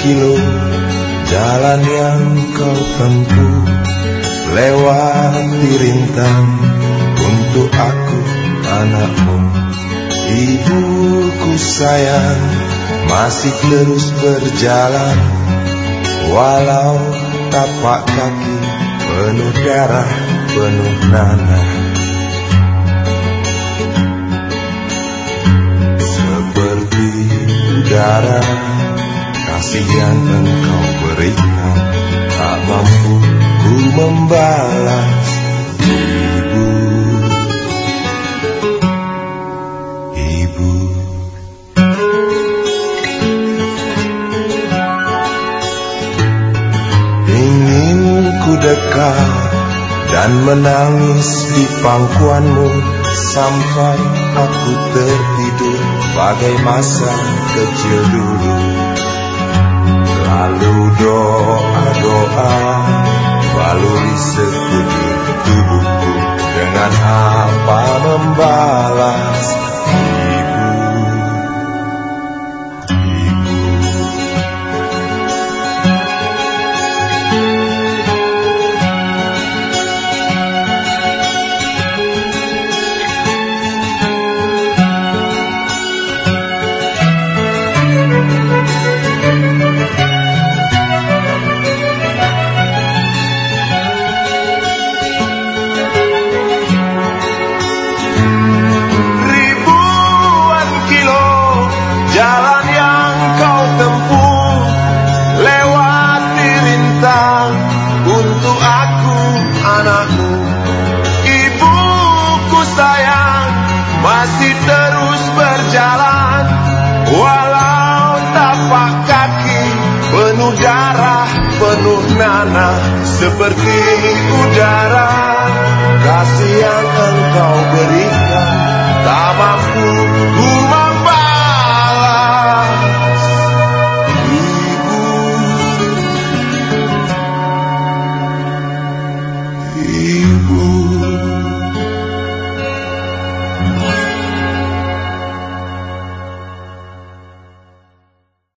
kilo jalan yang kau tempuh lewati rintang untuk aku anakmu. Ibuku sayang masih terus berjalan Walau tapak kaki penuh darah penuh nanah. Seperti udara kasih yang engkau berikan. Tak mampu ku membalas Ibu. Ibu. Ingin ku dekat dan menangis di pangkuanmu Sampai aku tertidur. Bagai masa kecil dulu Lalu doa-doa baluri sekujur tubuhku. Dengan apa membalas untuk aku anakmu ibuku sayang masih terus berjalan. Walau tapak kaki penuh darah penuh nanah seperti udara. Kasih yang engkau beri